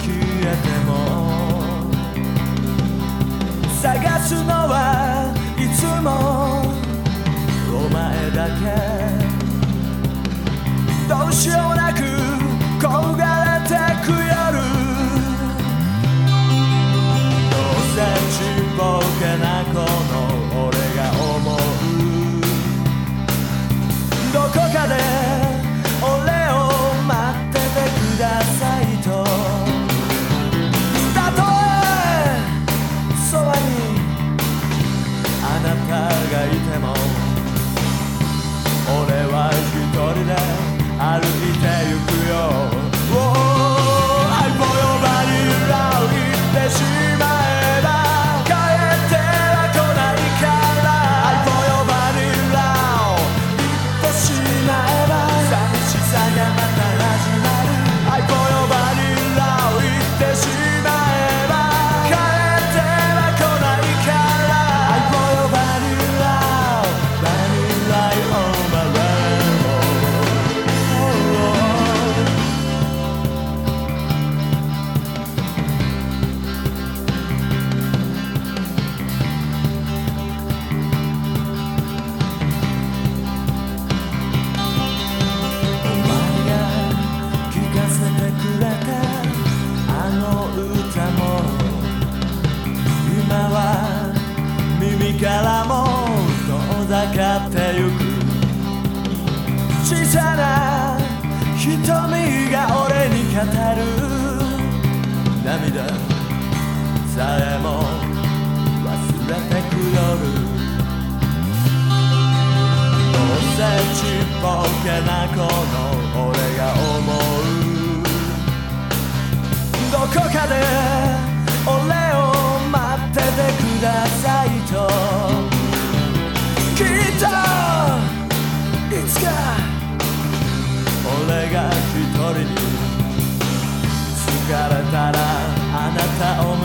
消えても。探すのはいつも。お前だけ。どうしようなくも。俺は一人で歩いてなってゆく。小さな瞳が俺に語る。涙さえも忘れてく夜る。うせちっぽけなこのれたらあなたを